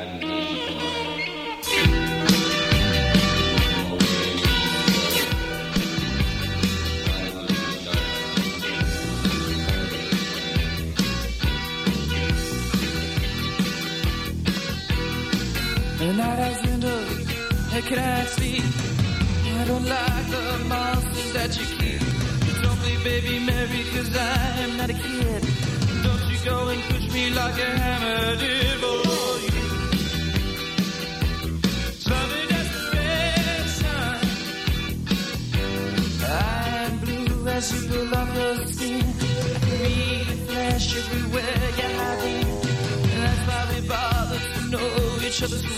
The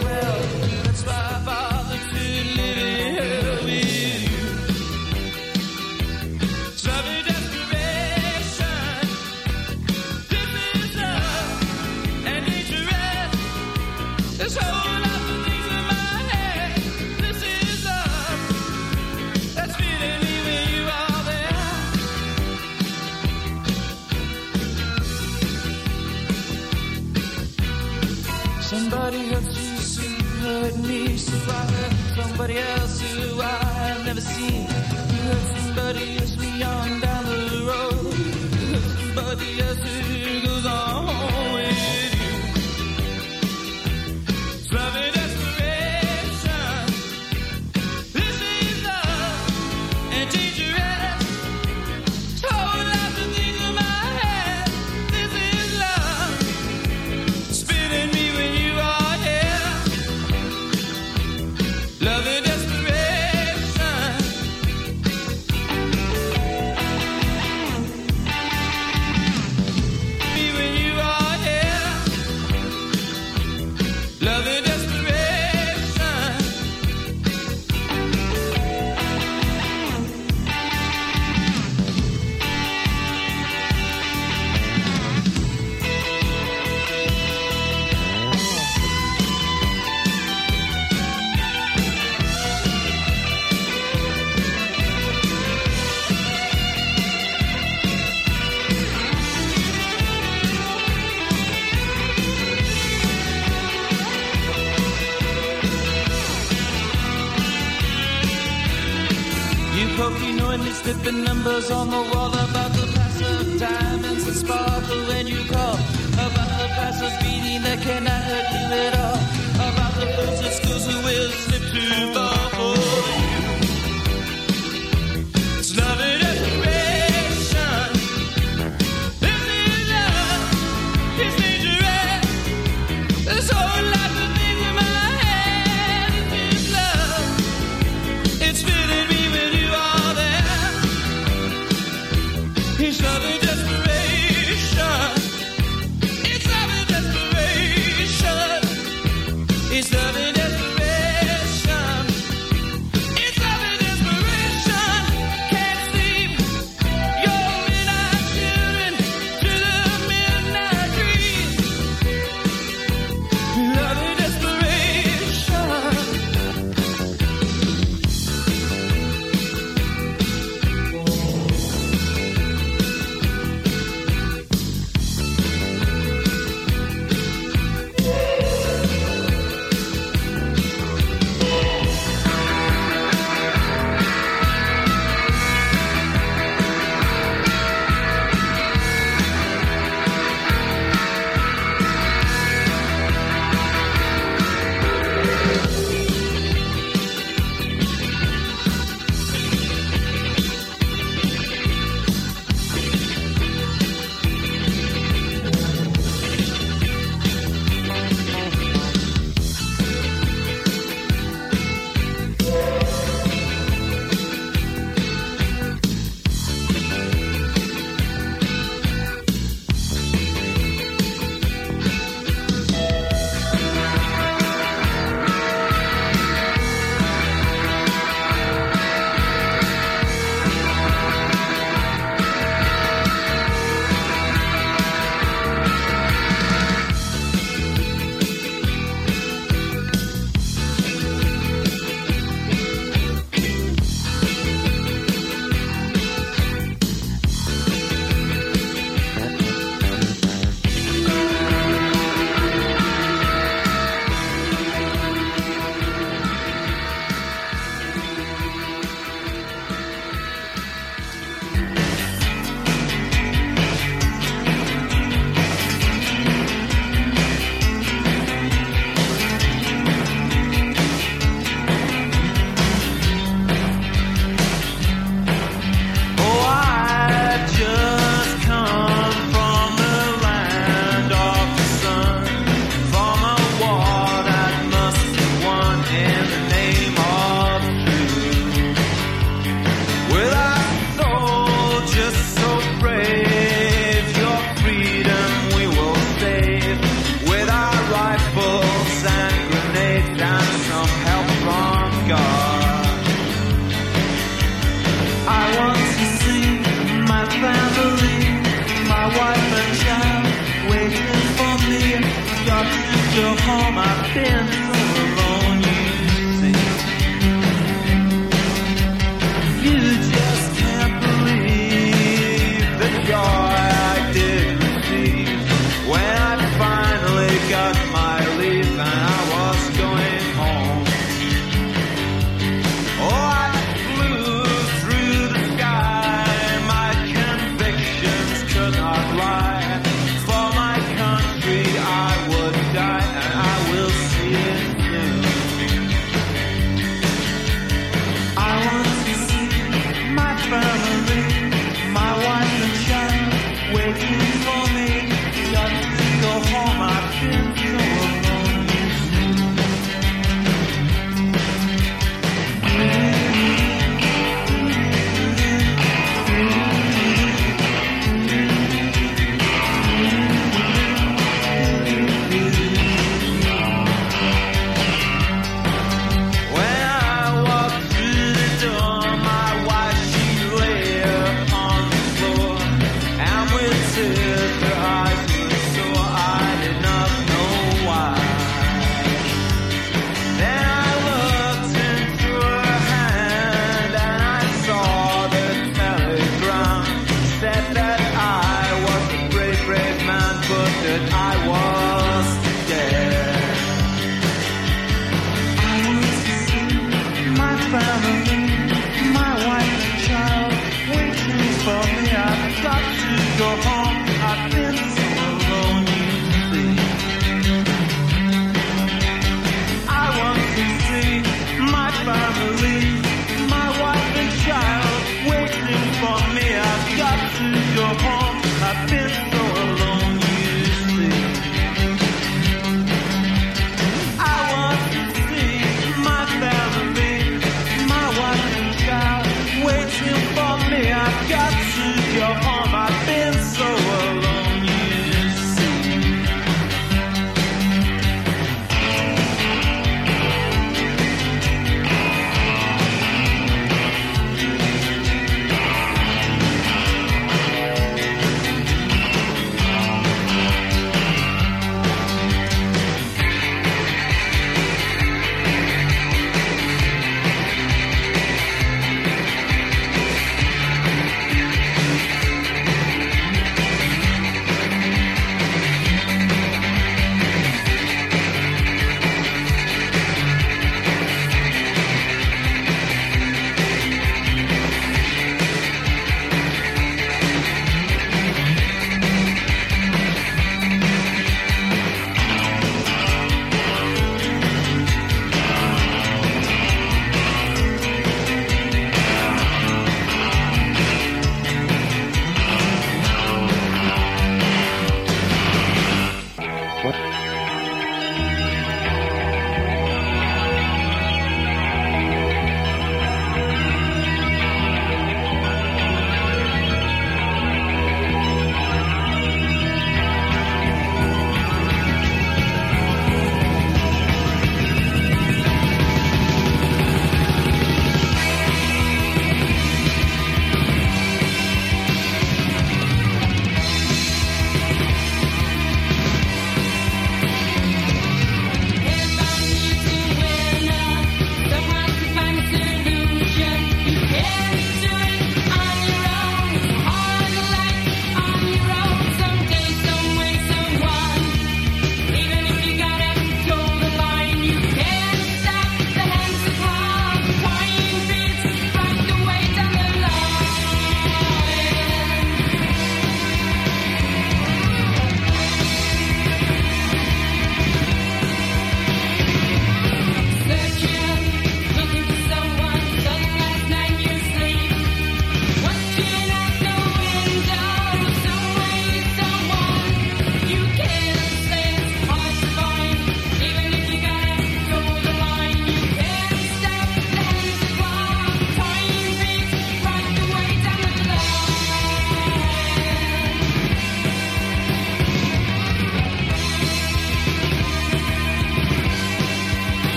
each still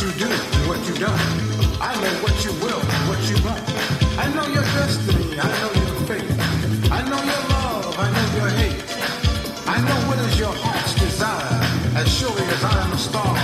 you do and what you don't. I know what you will and what you want. I know your destiny. I know your fate. I know your love. I know your hate. I know what is your heart's desire. As surely as I am a star.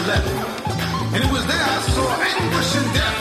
9-11. And it was there I saw anguish and death.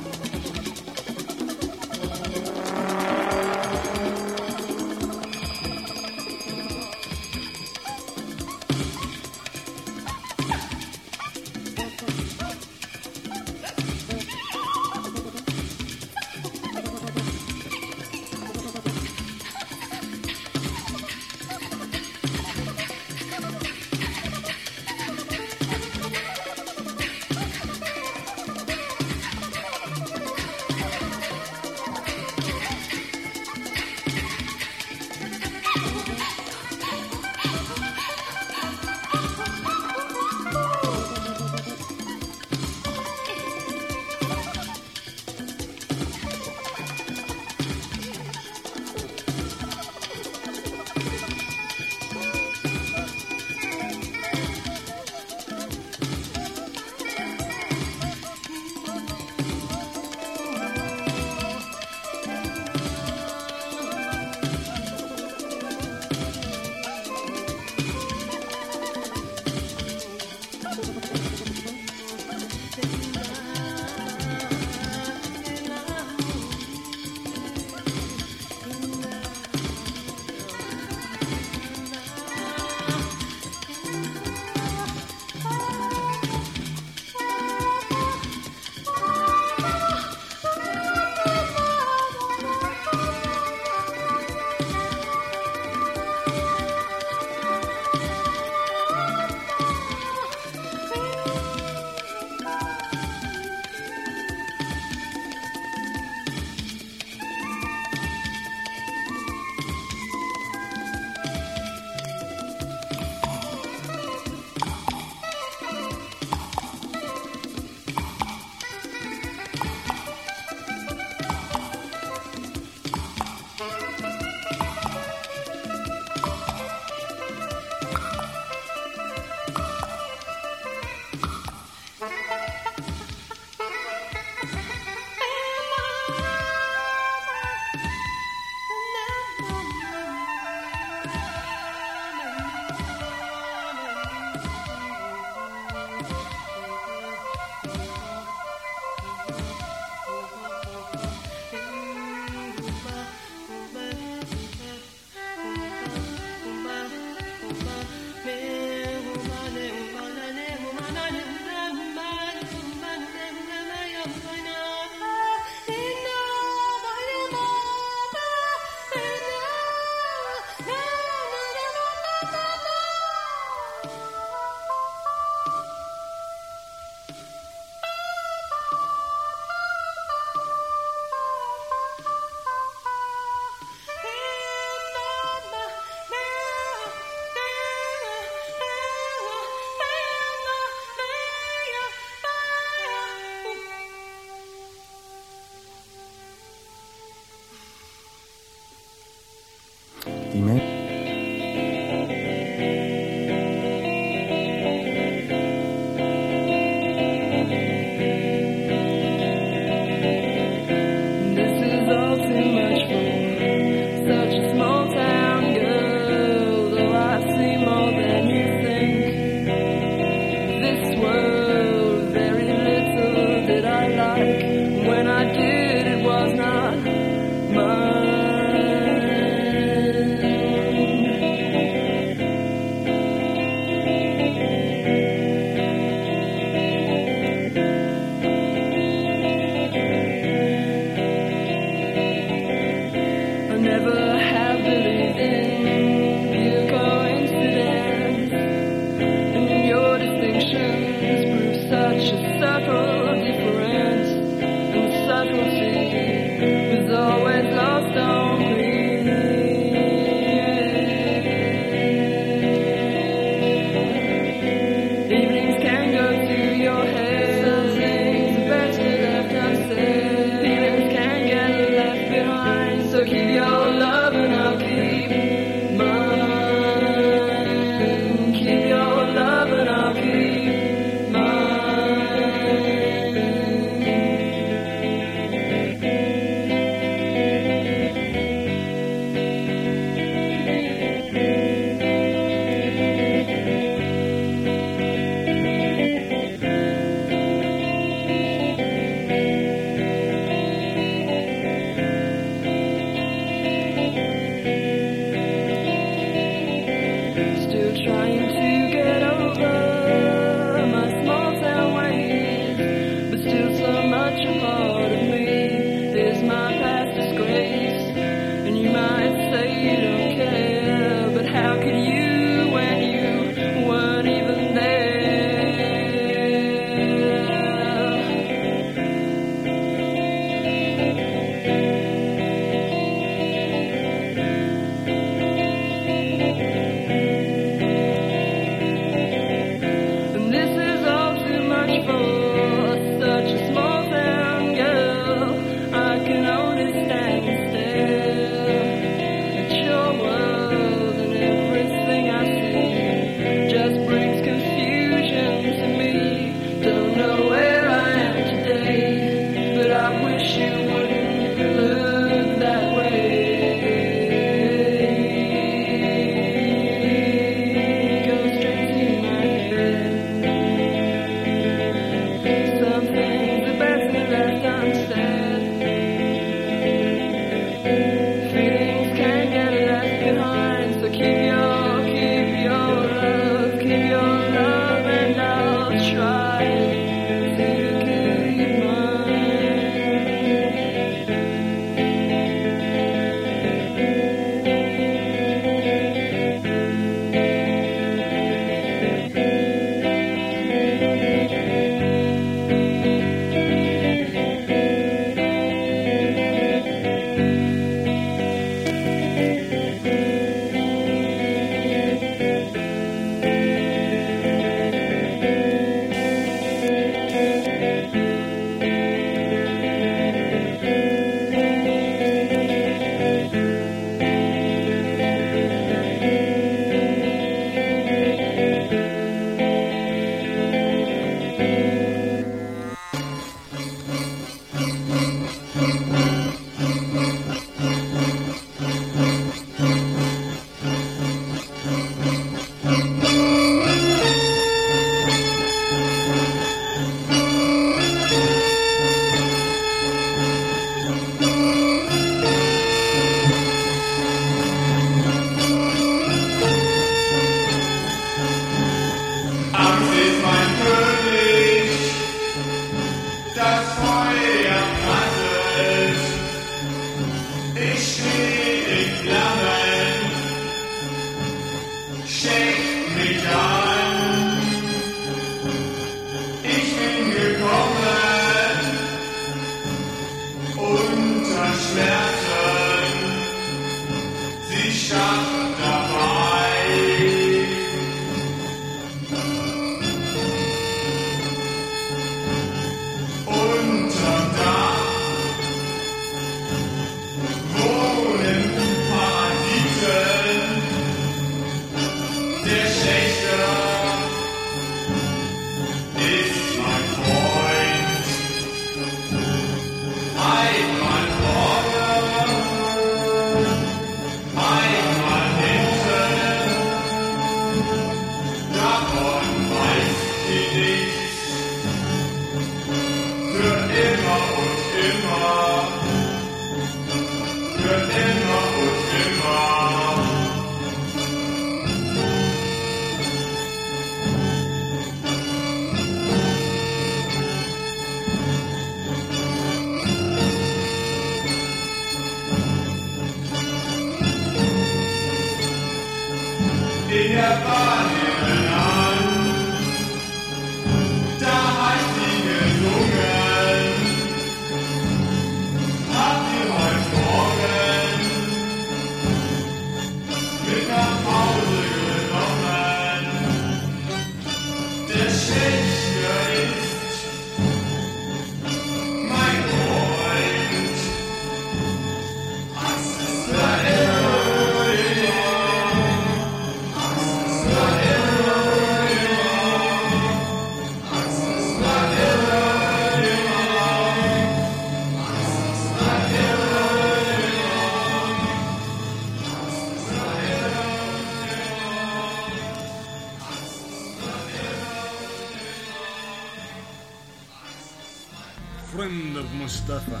Friend of Mustafa.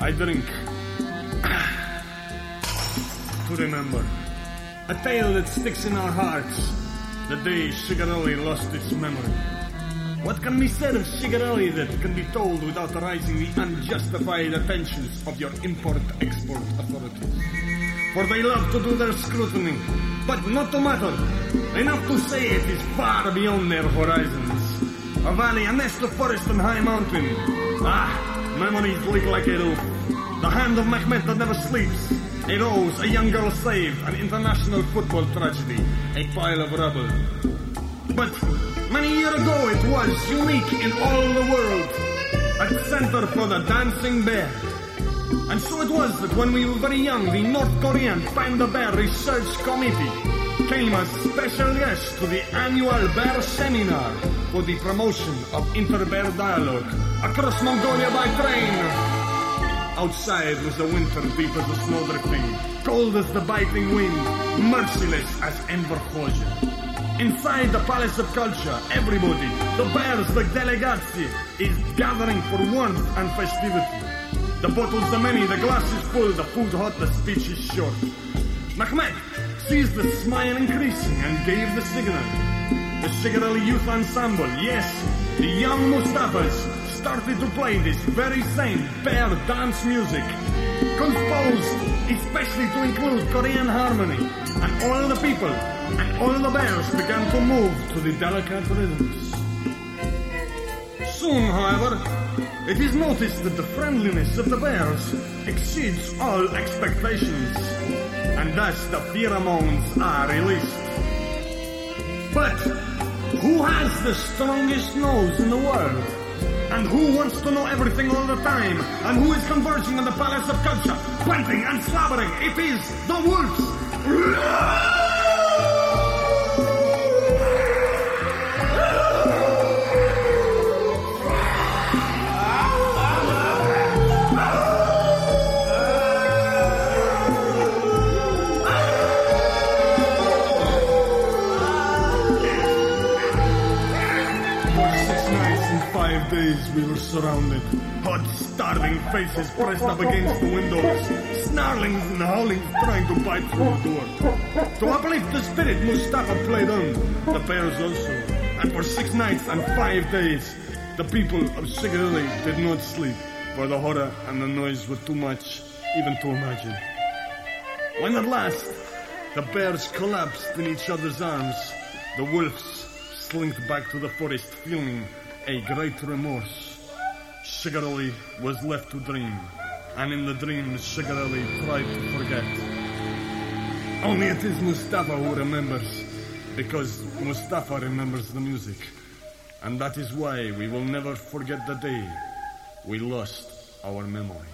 I drink to remember a tale that sticks in our hearts the day Shigarelli lost its memory. What can be said of Shigarelli that can be told without arousing the unjustified attentions of your import-export authorities? For they love to do their scrutiny, but not to matter. Enough to say it is far beyond their horizons. A valley, a nest of forest and high mountain. Ah, memories leak like a roof. The hand of Mehmet that never sleeps. A rose, a young girl saved, an international football tragedy, a pile of rubble. But many years ago it was unique in all the world. A center for the dancing bear. And so it was that when we were very young, the North Korean Panda Bear Research Committee came as special guest to the annual bear seminar for the promotion of inter-bear dialogue across Mongolia by train. Outside was the winter deep as a snowdrifting, cold as the biting wind, merciless as Enver Hoxha. Inside the Palace of Culture, everybody, the bears, the delegacy, is gathering for warmth and festivity. The bottles are many, the glasses full, the food hot, the speech is short. Mehmet sees the smile increasing and gave the signal. The Shigarelli Youth Ensemble, yes, the young Mustafas, started to play this very same bear dance music, composed especially to include Korean harmony, and all the people and all the bears began to move to the delicate rhythms. Soon, however, it is noticed that the friendliness of the bears exceeds all expectations, and thus the pheromones are released. But who has the strongest nose in the world? And who wants to know everything all the time? And who is converging on the palace of culture, panting and slobbering? It is the wolves! Days we were surrounded. Hot, starving faces pressed up against the windows. snarling and howling, trying to bite through the door. To uplift the spirit, Mustafa played on. The bears also. And for six nights and five days, the people of Shigarili did not sleep, for the horror and the noise were too much. even to imagine. When at last the bears collapsed in each other's arms, the wolves slinked back to the forest feeling a great remorse. Shigaroli was left to dream, and in the dream Shigaroli tried to forget. Only it is Mustafa who remembers, because Mustafa remembers the music. And that is why we will never forget the day we lost our memory.